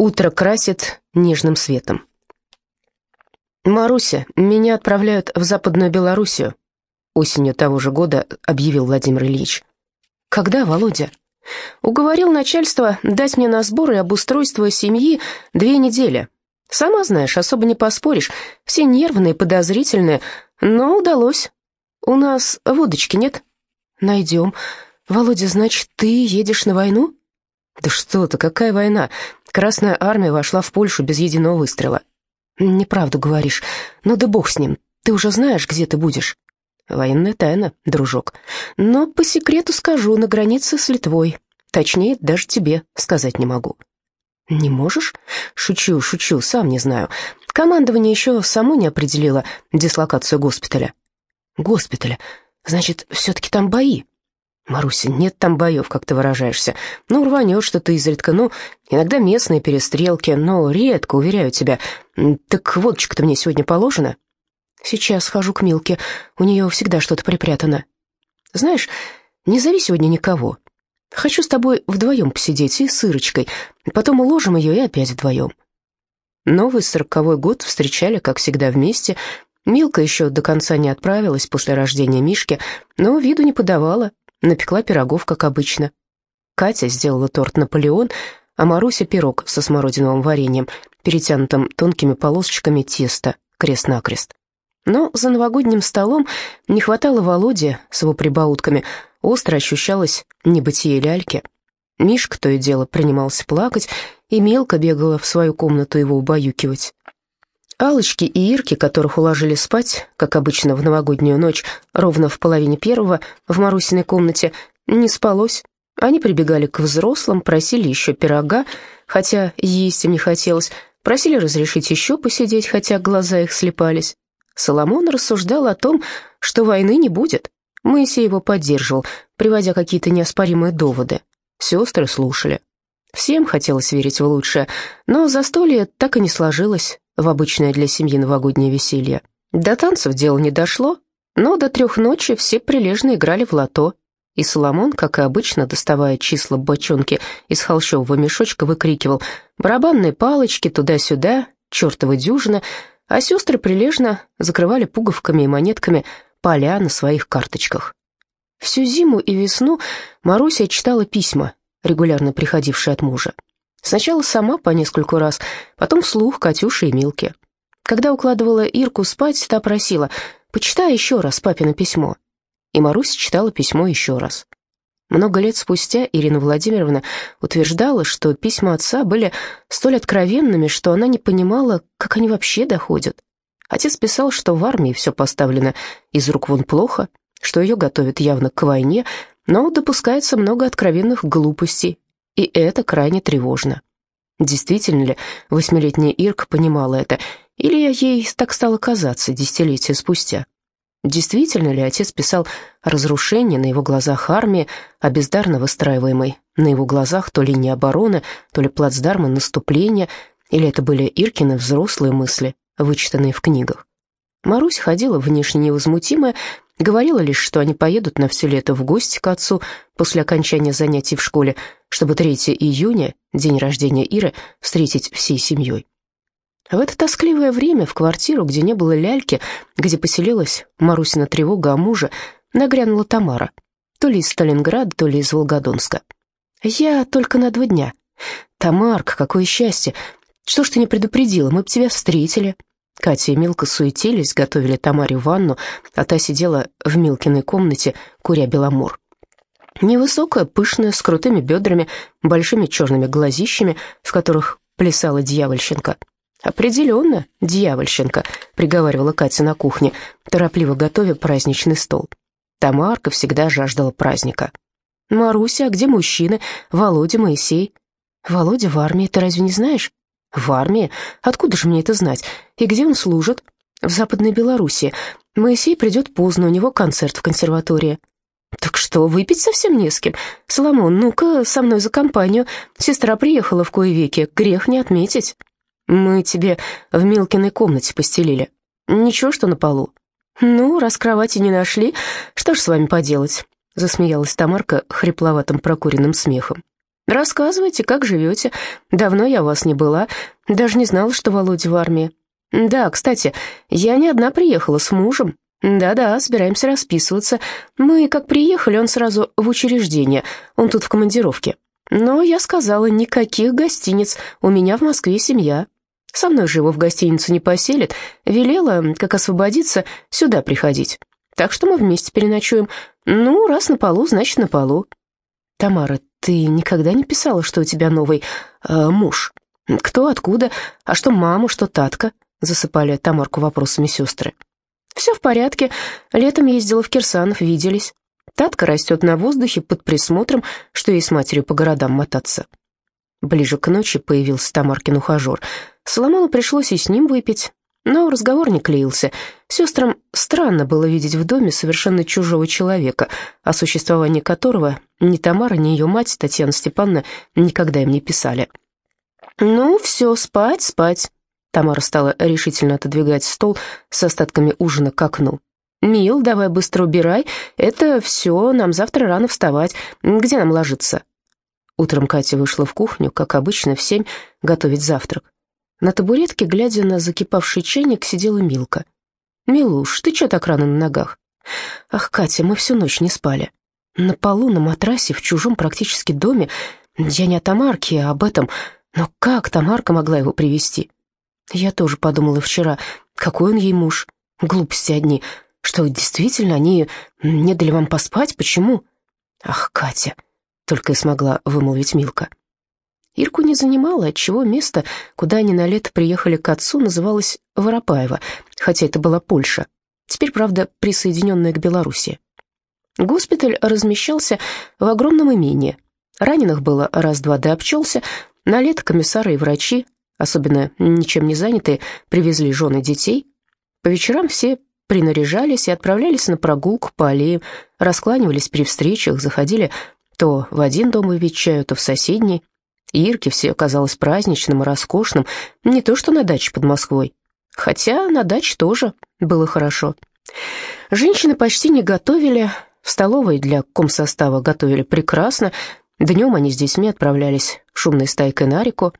Утро красит нежным светом. «Маруся, меня отправляют в Западную Белоруссию», осенью того же года объявил Владимир Ильич. «Когда, Володя?» «Уговорил начальство дать мне на сборы и обустройство семьи две недели. Сама знаешь, особо не поспоришь, все нервные, подозрительные, но удалось. У нас водочки нет?» «Найдем. Володя, значит, ты едешь на войну?» «Да что ты, какая война? Красная армия вошла в Польшу без единого выстрела». «Неправду говоришь. Ну да бог с ним. Ты уже знаешь, где ты будешь?» «Военная тайна, дружок. Но по секрету скажу, на границе с Литвой. Точнее, даже тебе сказать не могу». «Не можешь?» «Шучу, шучу, сам не знаю. Командование еще само не определило дислокацию госпиталя». «Госпиталя? Значит, все-таки там бои?» «Маруся, нет там боев, как ты выражаешься. Ну, рванет что-то изредка, ну, иногда местные перестрелки, но редко, уверяю тебя. Так водочка-то мне сегодня положена?» «Сейчас схожу к Милке, у нее всегда что-то припрятано». «Знаешь, не зови сегодня никого. Хочу с тобой вдвоем посидеть и с Ирочкой, потом уложим ее и опять вдвоем». Новый сороковой год встречали, как всегда, вместе. Милка еще до конца не отправилась после рождения Мишки, но виду не подавала, Напекла пирогов, как обычно. Катя сделала торт «Наполеон», а Маруся — пирог со смородиновым вареньем, перетянутым тонкими полосочками теста, крест-накрест. Но за новогодним столом не хватало Володи с его прибаутками, остро ощущалось небытие ляльки. Мишка то и дело принимался плакать, и мелко бегала в свою комнату его убаюкивать. Алочки и Ирки, которых уложили спать, как обычно в новогоднюю ночь, ровно в половине первого в Марусиной комнате, не спалось. Они прибегали к взрослым, просили еще пирога, хотя есть им не хотелось, просили разрешить еще посидеть, хотя глаза их слепались. Соломон рассуждал о том, что войны не будет. Моисей его поддерживал, приводя какие-то неоспоримые доводы. Сестры слушали. Всем хотелось верить в лучшее, но застолье так и не сложилось в обычное для семьи новогоднее веселье. До танцев дело не дошло, но до трех ночи все прилежно играли в лото, и Соломон, как и обычно, доставая числа бочонки из холщового мешочка, выкрикивал «барабанные палочки туда-сюда, чертова дюжина», а сестры прилежно закрывали пуговками и монетками поля на своих карточках. Всю зиму и весну Маруся читала письма, регулярно приходившие от мужа. Сначала сама по нескольку раз, потом вслух Катюше и Милке. Когда укладывала Ирку спать, та просила «почитай еще раз папино письмо». И Маруся читала письмо еще раз. Много лет спустя Ирина Владимировна утверждала, что письма отца были столь откровенными, что она не понимала, как они вообще доходят. Отец писал, что в армии все поставлено из рук вон плохо, что ее готовят явно к войне, но допускается много откровенных глупостей, и это крайне тревожно. Действительно ли восьмилетняя Ирка понимала это, или ей так стало казаться десятилетия спустя? Действительно ли отец писал разрушение на его глазах армии, а бездарно выстраиваемой на его глазах то линия обороны, то ли плацдармы наступления, или это были Иркины взрослые мысли, вычитанные в книгах? Марусь ходила внешне невозмутимая, Говорила лишь, что они поедут на все лето в гости к отцу после окончания занятий в школе, чтобы 3 июня, день рождения Иры, встретить всей семьей. В это тоскливое время в квартиру, где не было ляльки, где поселилась Марусина тревога о муже, нагрянула Тамара, то ли из Сталинграда, то ли из Волгодонска. «Я только на два дня. Тамарка, какое счастье! Что ж ты не предупредила, мы бы тебя встретили!» Катя и Милка суетились, готовили Тамаре ванну, а та сидела в Милкиной комнате, куря беломор. Невысокая, пышная, с крутыми бедрами, большими черными глазищами, в которых плясала дьявольщенка. «Определенно, дьявольщенка», — приговаривала Катя на кухне, торопливо готовя праздничный стол. Тамарка всегда жаждала праздника. «Маруся, а где мужчины? Володя, Моисей?» «Володя в армии, ты разве не знаешь?» «В армии? Откуда же мне это знать? И где он служит?» «В Западной Белоруссии. Моисей придет поздно, у него концерт в консерватории». «Так что, выпить совсем не с кем? Соломон, ну-ка, со мной за компанию. Сестра приехала в кое веки, грех не отметить. Мы тебе в Милкиной комнате постелили. Ничего, что на полу?» «Ну, раз кровати не нашли, что ж с вами поделать?» Засмеялась Тамарка хрипловатым прокуренным смехом. Рассказывайте, как живете. Давно я у вас не была, даже не знала, что Володя в армии. Да, кстати, я не одна приехала с мужем. Да-да, собираемся расписываться. Мы, как приехали, он сразу в учреждение, он тут в командировке. Но я сказала, никаких гостиниц, у меня в Москве семья. Со мной же его в гостиницу не поселят. Велела, как освободиться, сюда приходить. Так что мы вместе переночуем. Ну, раз на полу, значит, на полу. Тамара, ты никогда не писала, что у тебя новый э, муж? Кто, откуда? А что мама, что татка? Засыпали Тамарку вопросами сестры. Все в порядке. Летом ездила в Кирсанов, виделись. Татка растет на воздухе под присмотром, что ей с матерью по городам мотаться. Ближе к ночи появился Тамаркин ухажер. Соломону пришлось и с ним выпить, но разговор не клеился. Сестрам странно было видеть в доме совершенно чужого человека, о существовании которого ни Тамара, ни ее мать, Татьяна Степановна, никогда им не писали. «Ну, все, спать, спать». Тамара стала решительно отодвигать стол с остатками ужина к окну. «Мил, давай быстро убирай. Это все, нам завтра рано вставать. Где нам ложиться?» Утром Катя вышла в кухню, как обычно, в семь, готовить завтрак. На табуретке, глядя на закипавший чайник, сидела Милка. «Милуш, ты чё так рано на ногах?» «Ах, Катя, мы всю ночь не спали. На полу, на матрасе, в чужом практически доме. Я не о Тамарке, а об этом. Но как Тамарка могла его привести? Я тоже подумала вчера, какой он ей муж. Глупости одни. Что, действительно, они не дали вам поспать? Почему?» «Ах, Катя!» — только и смогла вымолвить Милка. Ирку не занимало, отчего место, куда они на лето приехали к отцу, называлось Воропаево, хотя это была Польша, теперь, правда, присоединенная к Белоруссии. Госпиталь размещался в огромном имении. Раненых было раз-два да обчелся, на лето комиссары и врачи, особенно ничем не занятые, привезли жены детей. По вечерам все принаряжались и отправлялись на прогулку по аллеям, раскланивались при встречах, заходили то в один дом выпить чаю, то в соседний, Ирке все казалось праздничным и роскошным, не то что на даче под Москвой. Хотя на даче тоже было хорошо. Женщины почти не готовили, в столовой для комсостава готовили прекрасно, днем они с детьми отправлялись шумной стайкой на реку.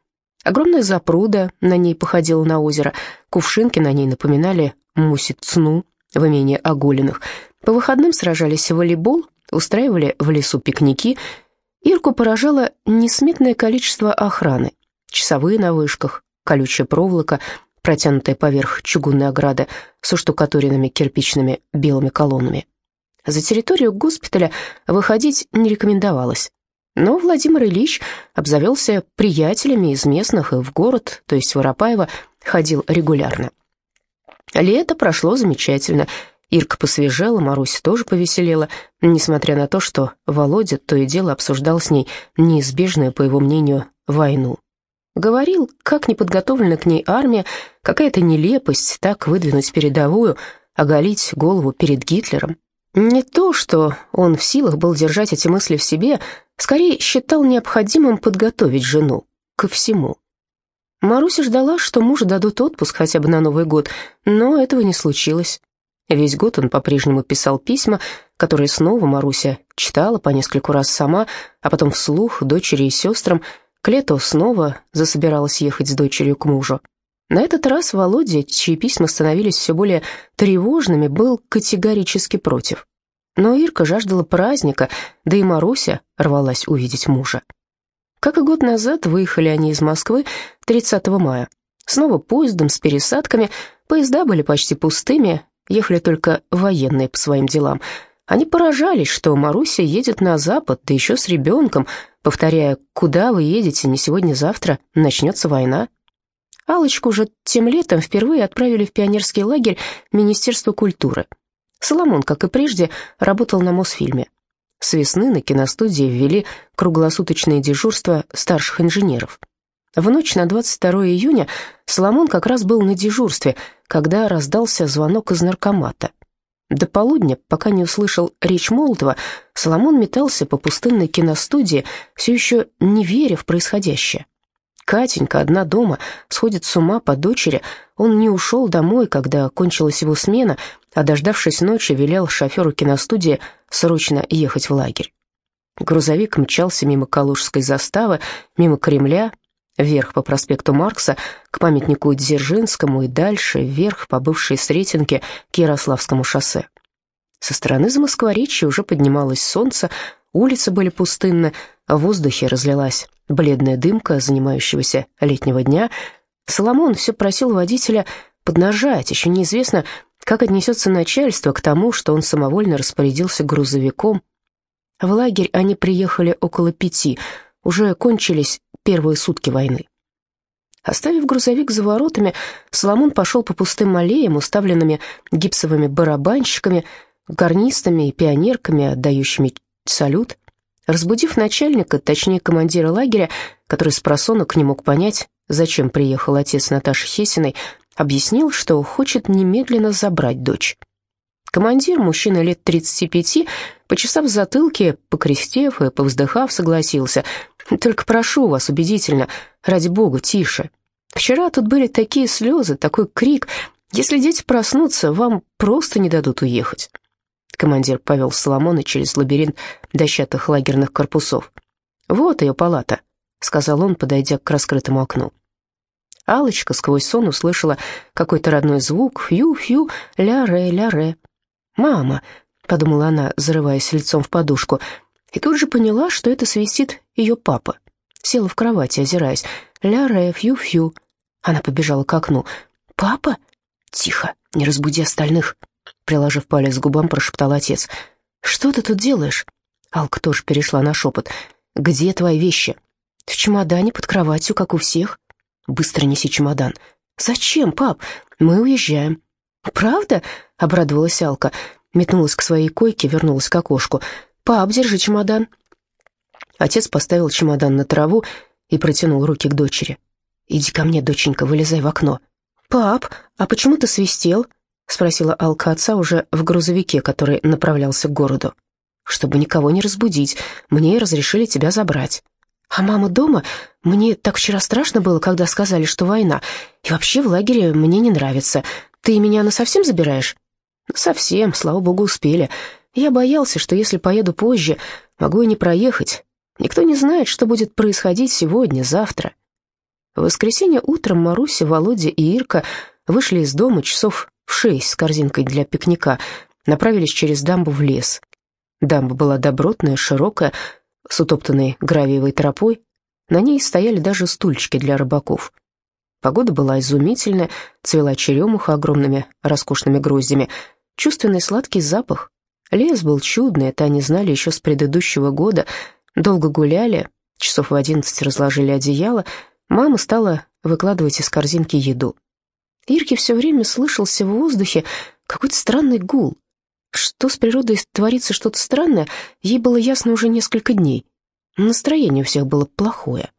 Огромная запруда на ней походила на озеро, кувшинки на ней напоминали мусицну в имении Оголиных. По выходным сражались в волейбол, устраивали в лесу пикники – Ирку поражало несметное количество охраны. Часовые на вышках, колючая проволока, протянутая поверх чугунной ограды со штукатуренными кирпичными белыми колоннами. За территорию госпиталя выходить не рекомендовалось. Но Владимир Ильич обзавелся приятелями из местных и в город, то есть в Воропаево, ходил регулярно. Лето прошло замечательно, Ирка посвежела, Маруся тоже повеселела, несмотря на то, что Володя то и дело обсуждал с ней неизбежную, по его мнению, войну. Говорил, как неподготовлена к ней армия, какая-то нелепость так выдвинуть передовую, оголить голову перед Гитлером. Не то, что он в силах был держать эти мысли в себе, скорее считал необходимым подготовить жену ко всему. Маруся ждала, что мужу дадут отпуск хотя бы на Новый год, но этого не случилось. Весь год он по-прежнему писал письма, которые снова Маруся читала по нескольку раз сама, а потом вслух дочери и сестрам. К лету снова засобиралась ехать с дочерью к мужу. На этот раз Володя, чьи письма становились все более тревожными, был категорически против. Но Ирка жаждала праздника, да и Маруся рвалась увидеть мужа. Как и год назад, выехали они из Москвы 30 мая. Снова поездом с пересадками, поезда были почти пустыми, ехали только военные по своим делам. Они поражались, что Маруся едет на запад, да еще с ребенком, повторяя, куда вы едете, не сегодня-завтра, начнется война. Алочку же тем летом впервые отправили в пионерский лагерь Министерства культуры. Соломон, как и прежде, работал на Мосфильме. С весны на киностудии ввели круглосуточное дежурство старших инженеров. В ночь на 22 июня Соломон как раз был на дежурстве, когда раздался звонок из наркомата. До полудня, пока не услышал речь Молотова, Соломон метался по пустынной киностудии, все еще не веря в происходящее. Катенька одна дома, сходит с ума по дочери. Он не ушел домой, когда кончилась его смена, а, дождавшись ночи, велел шоферу киностудии срочно ехать в лагерь. Грузовик мчался мимо Калужской заставы, мимо Кремля, вверх по проспекту Маркса, к памятнику Дзержинскому и дальше, вверх по бывшей Сретенке к Ярославскому шоссе. Со стороны Замоскворечья уже поднималось солнце, улицы были пустынны, в воздухе разлилась бледная дымка занимающегося летнего дня. Соломон все просил водителя поднажать, еще неизвестно, как отнесется начальство к тому, что он самовольно распорядился грузовиком. В лагерь они приехали около пяти, уже кончились первые сутки войны. Оставив грузовик за воротами, Соломон пошел по пустым аллеям, уставленными гипсовыми барабанщиками, гарнистами и пионерками, отдающими салют. Разбудив начальника, точнее командира лагеря, который с просонок не мог понять, зачем приехал отец Наташи Хесиной, объяснил, что хочет немедленно забрать дочь. Командир, мужчина лет 35, почесав затылки, покрестев и повздыхав, согласился. «Только прошу вас убедительно, ради бога, тише. Вчера тут были такие слезы, такой крик. Если дети проснутся, вам просто не дадут уехать». Командир повел Соломона через лабиринт дощатых лагерных корпусов. «Вот ее палата», — сказал он, подойдя к раскрытому окну. алочка сквозь сон услышала какой-то родной звук «фью-фью, ля-ре, ля-ре». «Мама», — подумала она, зарываясь лицом в подушку, и тут же поняла, что это свистит ее папа. Села в кровати, озираясь. «Ля-ре, фью-фью». Она побежала к окну. «Папа?» «Тихо, не разбуди остальных», Приложив палец к губам, прошептал отец. «Что ты тут делаешь?» Алка тоже перешла на шепот. «Где твои вещи?» «В чемодане под кроватью, как у всех». «Быстро неси чемодан». «Зачем, пап? Мы уезжаем». «Правда?» — обрадовалась Алка. Метнулась к своей койке, вернулась к окошку. «Пап, держи чемодан». Отец поставил чемодан на траву и протянул руки к дочери. «Иди ко мне, доченька, вылезай в окно». «Пап, а почему ты свистел?» — спросила Алка отца уже в грузовике, который направлялся к городу. «Чтобы никого не разбудить, мне разрешили тебя забрать». «А мама дома? Мне так вчера страшно было, когда сказали, что война. И вообще в лагере мне не нравится. Ты меня насовсем забираешь?» «Совсем, слава богу, успели. Я боялся, что если поеду позже, могу и не проехать. Никто не знает, что будет происходить сегодня, завтра». В воскресенье утром Маруся, Володя и Ирка вышли из дома часов в шесть с корзинкой для пикника, направились через дамбу в лес. Дамба была добротная, широкая, с утоптанной гравиевой тропой. На ней стояли даже стульчики для рыбаков. Погода была изумительная, цвела черемуха огромными роскошными гроздями, чувственный сладкий запах. Лес был чудный, это они знали еще с предыдущего года. Долго гуляли, часов в одиннадцать разложили одеяло, мама стала выкладывать из корзинки еду. Ирке все время слышался в воздухе какой-то странный гул. Что с природой творится что-то странное, ей было ясно уже несколько дней. Настроение у всех было плохое.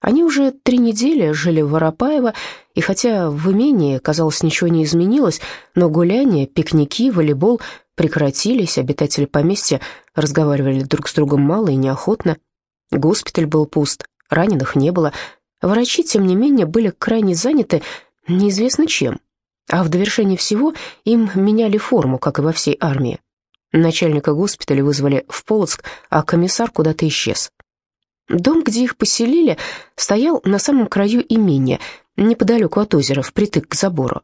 Они уже три недели жили в Воропаево, и хотя в имении, казалось, ничего не изменилось, но гуляния, пикники, волейбол прекратились, обитатели поместья разговаривали друг с другом мало и неохотно. Госпиталь был пуст, раненых не было. Врачи, тем не менее, были крайне заняты неизвестно чем. А в довершение всего им меняли форму, как и во всей армии. Начальника госпиталя вызвали в Полоцк, а комиссар куда-то исчез. Дом, где их поселили, стоял на самом краю имения, неподалеку от озера, впритык к забору.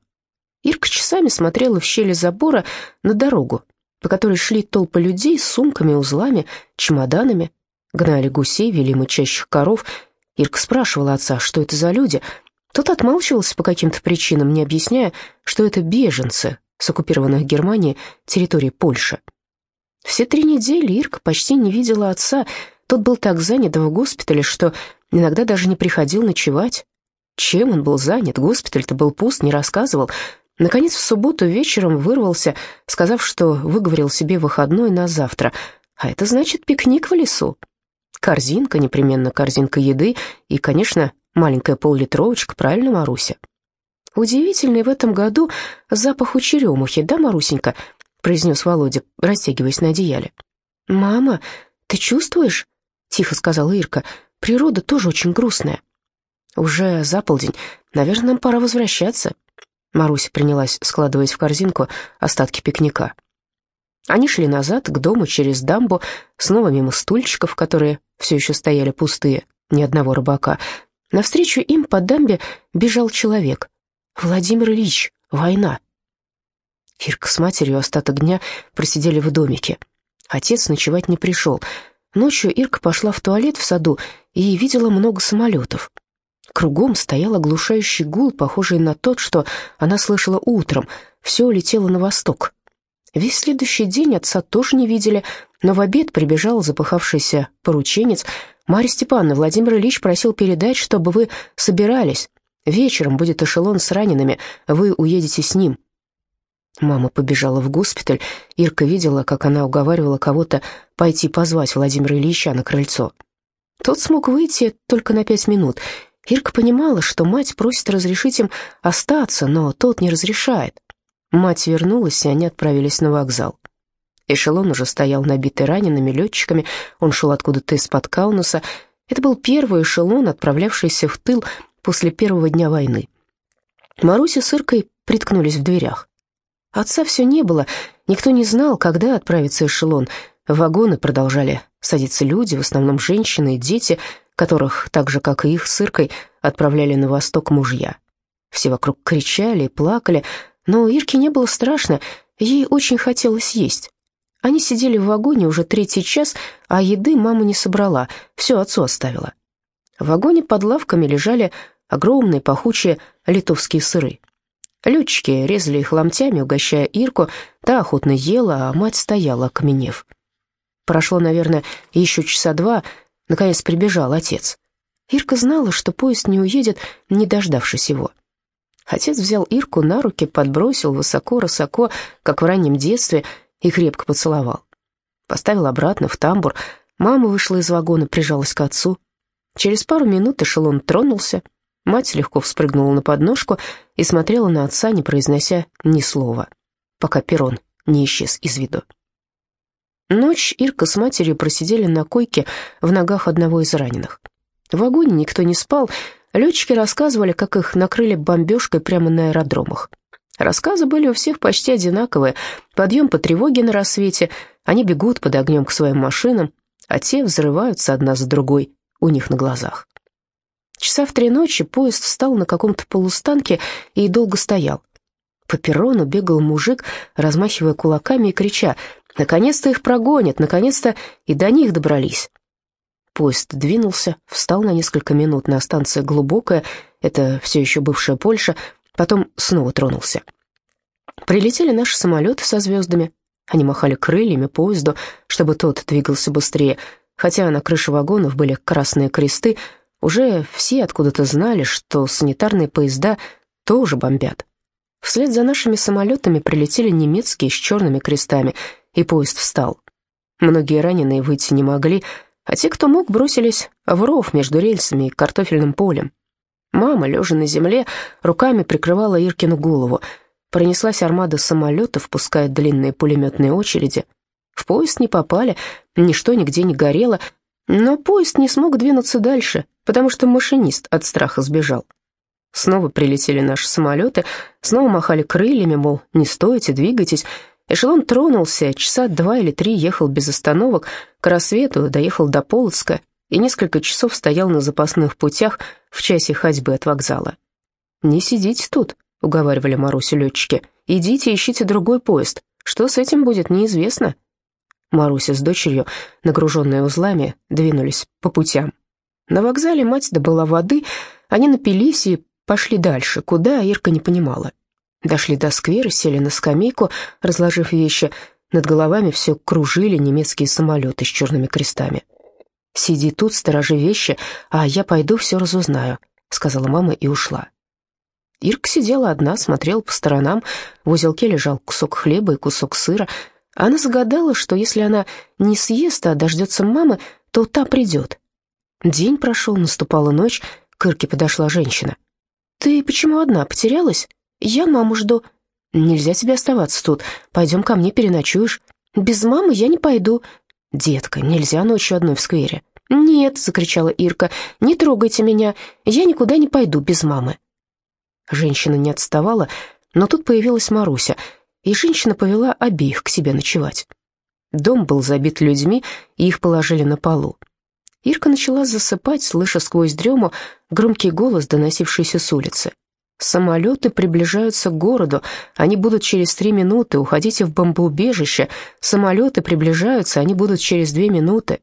Ирка часами смотрела в щели забора на дорогу, по которой шли толпы людей с сумками, узлами, чемоданами, гнали гусей, вели мычащих коров. Ирка спрашивала отца, что это за люди — тот отмалчивался по каким-то причинам, не объясняя, что это беженцы с оккупированных Германией территории Польши. Все три недели Ирка почти не видела отца, тот был так занят в госпитале, что иногда даже не приходил ночевать. Чем он был занят? Госпиталь-то был пуст, не рассказывал. Наконец, в субботу вечером вырвался, сказав, что выговорил себе выходной на завтра. А это значит пикник в лесу. Корзинка, непременно корзинка еды и, конечно, Маленькая поллитровочка, правильно, Маруся? Удивительный в этом году запах у черемухи, да, Марусенька? произнес Володя, растягиваясь на одеяле. «Мама, ты чувствуешь?» — тихо сказала Ирка. «Природа тоже очень грустная». «Уже за полдень. Наверное, нам пора возвращаться». Маруся принялась складывать в корзинку остатки пикника. Они шли назад, к дому, через дамбу, снова мимо стульчиков, которые все еще стояли пустые, ни одного рыбака. Навстречу им по дамбе бежал человек. «Владимир Ильич, война!» Ирка с матерью остаток дня просидели в домике. Отец ночевать не пришел. Ночью Ирка пошла в туалет в саду и видела много самолетов. Кругом стоял оглушающий гул, похожий на тот, что она слышала утром. Все летело на восток. Весь следующий день отца тоже не видели, но в обед прибежал запыхавшийся порученец. «Марья Степановна, Владимир Ильич просил передать, чтобы вы собирались. Вечером будет эшелон с ранеными, вы уедете с ним». Мама побежала в госпиталь. Ирка видела, как она уговаривала кого-то пойти позвать Владимира Ильича на крыльцо. Тот смог выйти только на пять минут. Ирка понимала, что мать просит разрешить им остаться, но тот не разрешает. Мать вернулась, и они отправились на вокзал. Эшелон уже стоял набитый ранеными летчиками, он шел откуда-то из-под Каунаса. Это был первый эшелон, отправлявшийся в тыл после первого дня войны. Маруся с Иркой приткнулись в дверях. Отца все не было, никто не знал, когда отправится эшелон. В вагоны продолжали садиться люди, в основном женщины и дети, которых, так же, как и их с Иркой, отправляли на восток мужья. Все вокруг кричали и плакали, но Ирке не было страшно, ей очень хотелось есть. Они сидели в вагоне уже третий час, а еды мама не собрала, все отцу оставила. В вагоне под лавками лежали огромные пахучие литовские сыры. Летчики резали их ломтями, угощая Ирку, та охотно ела, а мать стояла, окаменев. Прошло, наверное, еще часа два, наконец прибежал отец. Ирка знала, что поезд не уедет, не дождавшись его. Отец взял Ирку на руки, подбросил высоко-высоко, как в раннем детстве, и крепко поцеловал. Поставил обратно в тамбур. Мама вышла из вагона, прижалась к отцу. Через пару минут эшелон тронулся, Мать легко вспрыгнула на подножку и смотрела на отца, не произнося ни слова, пока перрон не исчез из виду. Ночь Ирка с матерью просидели на койке в ногах одного из раненых. В вагоне никто не спал, летчики рассказывали, как их накрыли бомбежкой прямо на аэродромах. Рассказы были у всех почти одинаковые. Подъем по тревоге на рассвете, они бегут под огнем к своим машинам, а те взрываются одна за другой у них на глазах. Часа в три ночи поезд встал на каком-то полустанке и долго стоял. По перрону бегал мужик, размахивая кулаками и крича «Наконец-то их прогонят! Наконец-то и до них добрались!» Поезд двинулся, встал на несколько минут на станции «Глубокая», это все еще бывшая Польша, потом снова тронулся. Прилетели наши самолеты со звездами. Они махали крыльями поезду, чтобы тот двигался быстрее, хотя на крыше вагонов были красные кресты, уже все откуда-то знали, что санитарные поезда тоже бомбят. Вслед за нашими самолетами прилетели немецкие с черными крестами, и поезд встал. Многие раненые выйти не могли, а те, кто мог, бросились в ров между рельсами и картофельным полем. Мама, лежа на земле, руками прикрывала Иркину голову. Пронеслась армада самолетов, пуская длинные пулеметные очереди. В поезд не попали, ничто нигде не горело, но поезд не смог двинуться дальше, потому что машинист от страха сбежал. Снова прилетели наши самолеты, снова махали крыльями, мол, не стойте, двигайтесь. Эшелон тронулся, часа два или три ехал без остановок, к рассвету доехал до Полоцка и несколько часов стоял на запасных путях в часе ходьбы от вокзала. «Не сидите тут», — уговаривали Марусю летчики, — «идите ищите другой поезд. Что с этим будет, неизвестно». Маруся с дочерью, нагруженные узлами, двинулись по путям. На вокзале мать добыла воды, они напились и пошли дальше, куда Ирка не понимала. Дошли до сквера, сели на скамейку, разложив вещи. Над головами все кружили немецкие самолеты с черными крестами. «Сиди тут, сторожи вещи, а я пойду все разузнаю», — сказала мама и ушла. Ирка сидела одна, смотрела по сторонам. В узелке лежал кусок хлеба и кусок сыра. Она загадала, что если она не съест, а дождется мамы, то та придет. День прошел, наступала ночь, к Ирке подошла женщина. «Ты почему одна, потерялась? Я маму жду». «Нельзя тебе оставаться тут, пойдем ко мне переночуешь». «Без мамы я не пойду». «Детка, нельзя ночью одной в сквере». «Нет», — закричала Ирка, — «не трогайте меня, я никуда не пойду без мамы». Женщина не отставала, но тут появилась Маруся, и женщина повела обеих к себе ночевать. Дом был забит людьми, и их положили на полу. Ирка начала засыпать, слыша сквозь дрему громкий голос, доносившийся с улицы. «Самолеты приближаются к городу. Они будут через три минуты. Уходите в бомбоубежище. Самолеты приближаются. Они будут через две минуты».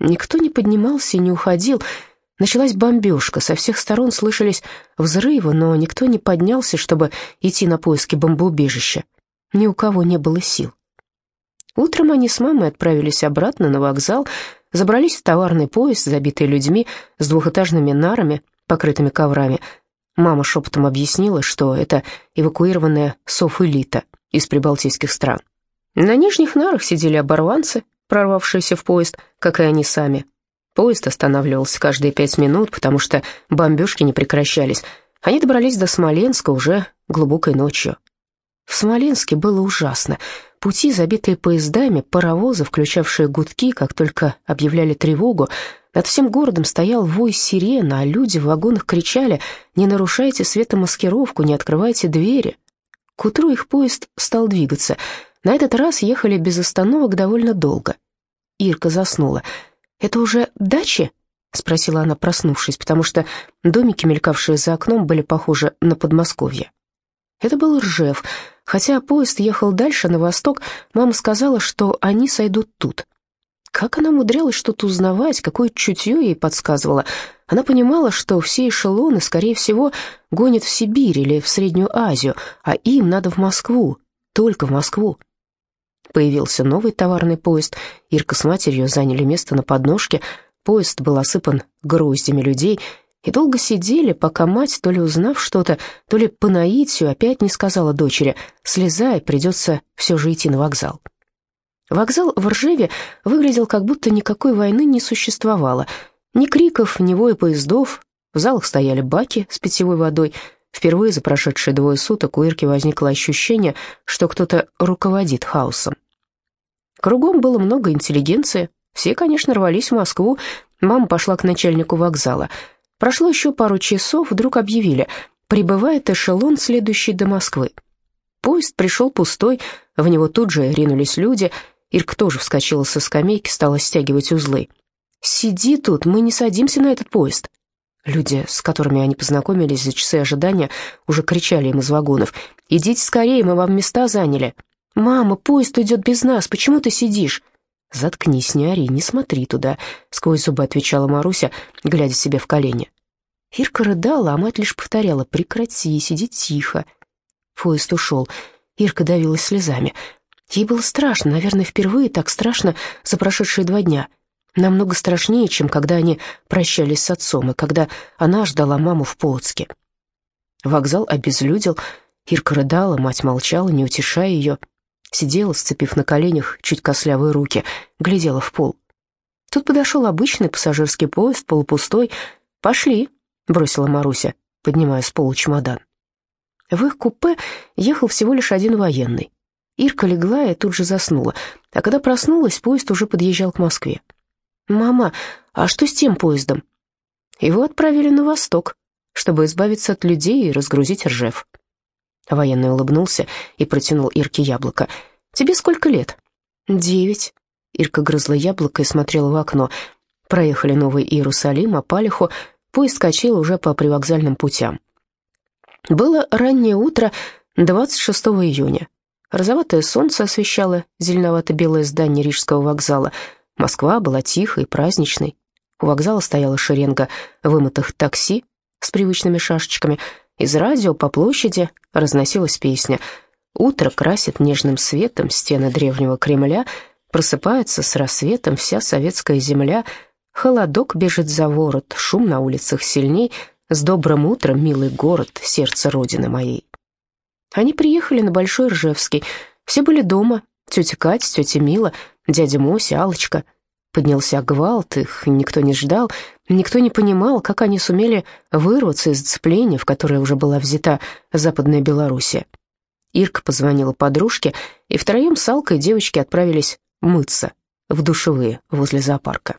Никто не поднимался и не уходил. Началась бомбежка. Со всех сторон слышались взрывы, но никто не поднялся, чтобы идти на поиски бомбоубежища. Ни у кого не было сил. Утром они с мамой отправились обратно на вокзал, забрались в товарный поезд, забитый людьми, с двухэтажными нарами, покрытыми коврами. Мама шепотом объяснила, что это эвакуированная соф-элита из прибалтийских стран. На нижних нарах сидели оборванцы, прорвавшиеся в поезд, как и они сами. Поезд останавливался каждые пять минут, потому что бомбежки не прекращались. Они добрались до Смоленска уже глубокой ночью. В Смоленске было ужасно. Пути, забитые поездами, паровозы, включавшие гудки, как только объявляли тревогу. Над всем городом стоял вой сирена, а люди в вагонах кричали «Не нарушайте светомаскировку, не открывайте двери». К утру их поезд стал двигаться. На этот раз ехали без остановок довольно долго. Ирка заснула. «Это уже дачи?» — спросила она, проснувшись, потому что домики, мелькавшие за окном, были похожи на Подмосковье. Это был Ржев. Хотя поезд ехал дальше, на восток, мама сказала, что они сойдут тут. Как она умудрялась что-то узнавать, какое чутье ей подсказывало. Она понимала, что все эшелоны, скорее всего, гонят в Сибирь или в Среднюю Азию, а им надо в Москву, только в Москву. Появился новый товарный поезд. Ирка с матерью заняли место на подножке. Поезд был осыпан гроздями людей, и долго сидели, пока мать, то ли узнав что-то, то ли по наитию, опять не сказала дочери, слезай, придется все же идти на вокзал. Вокзал в Ржеве выглядел, как будто никакой войны не существовало. Ни криков, ни воя поездов, в залах стояли баки с питьевой водой. Впервые за прошедшие двое суток у Ирки возникло ощущение, что кто-то руководит хаосом. Кругом было много интеллигенции, все, конечно, рвались в Москву. Мама пошла к начальнику вокзала — Прошло еще пару часов, вдруг объявили, прибывает эшелон, следующий до Москвы. Поезд пришел пустой, в него тут же ринулись люди. Ирка тоже вскочила со скамейки, стала стягивать узлы. «Сиди тут, мы не садимся на этот поезд». Люди, с которыми они познакомились за часы ожидания, уже кричали им из вагонов. «Идите скорее, мы вам места заняли». «Мама, поезд идет без нас, почему ты сидишь?» «Заткнись, не ори, не смотри туда», — сквозь зубы отвечала Маруся, глядя себе в колени. Ирка рыдала, а мать лишь повторяла «прекрати, сиди тихо». Поезд ушел. Ирка давилась слезами. Ей было страшно, наверное, впервые так страшно за прошедшие два дня. Намного страшнее, чем когда они прощались с отцом и когда она ждала маму в Полоцке. Вокзал обезлюдил. Ирка рыдала, мать молчала, не утешая ее. Сидела, сцепив на коленях чуть кослявые руки, глядела в пол. Тут подошел обычный пассажирский поезд, полупустой. «Пошли», — бросила Маруся, поднимая с пола чемодан. В их купе ехал всего лишь один военный. Ирка легла и тут же заснула, а когда проснулась, поезд уже подъезжал к Москве. «Мама, а что с тем поездом?» Его отправили на восток, чтобы избавиться от людей и разгрузить Ржев. Военный улыбнулся и протянул Ирке яблоко. «Тебе сколько лет?» «Девять». Ирка грызла яблоко и смотрела в окно. Проехали Новый Иерусалим, Апалиху. Поезд качал уже по привокзальным путям. Было раннее утро 26 июня. Розоватое солнце освещало зеленовато-белое здание Рижского вокзала. Москва была тихой и праздничной. У вокзала стояла шеренга вымытых такси с привычными шашечками — из радио по площади разносилась песня «Утро красит нежным светом стены древнего Кремля, просыпается с рассветом вся советская земля, холодок бежит за ворот, шум на улицах сильней, с добрым утром, милый город, сердце родины моей». Они приехали на Большой Ржевский, все были дома, тетя Катя, тетя Мила, дядя Мося, Алочка — Поднялся гвалт, их никто не ждал, никто не понимал, как они сумели вырваться из зацепления, в которое уже была взята Западная Белоруссия. Ирка позвонила подружке, и втроем с Алкой девочки отправились мыться в душевые возле зоопарка.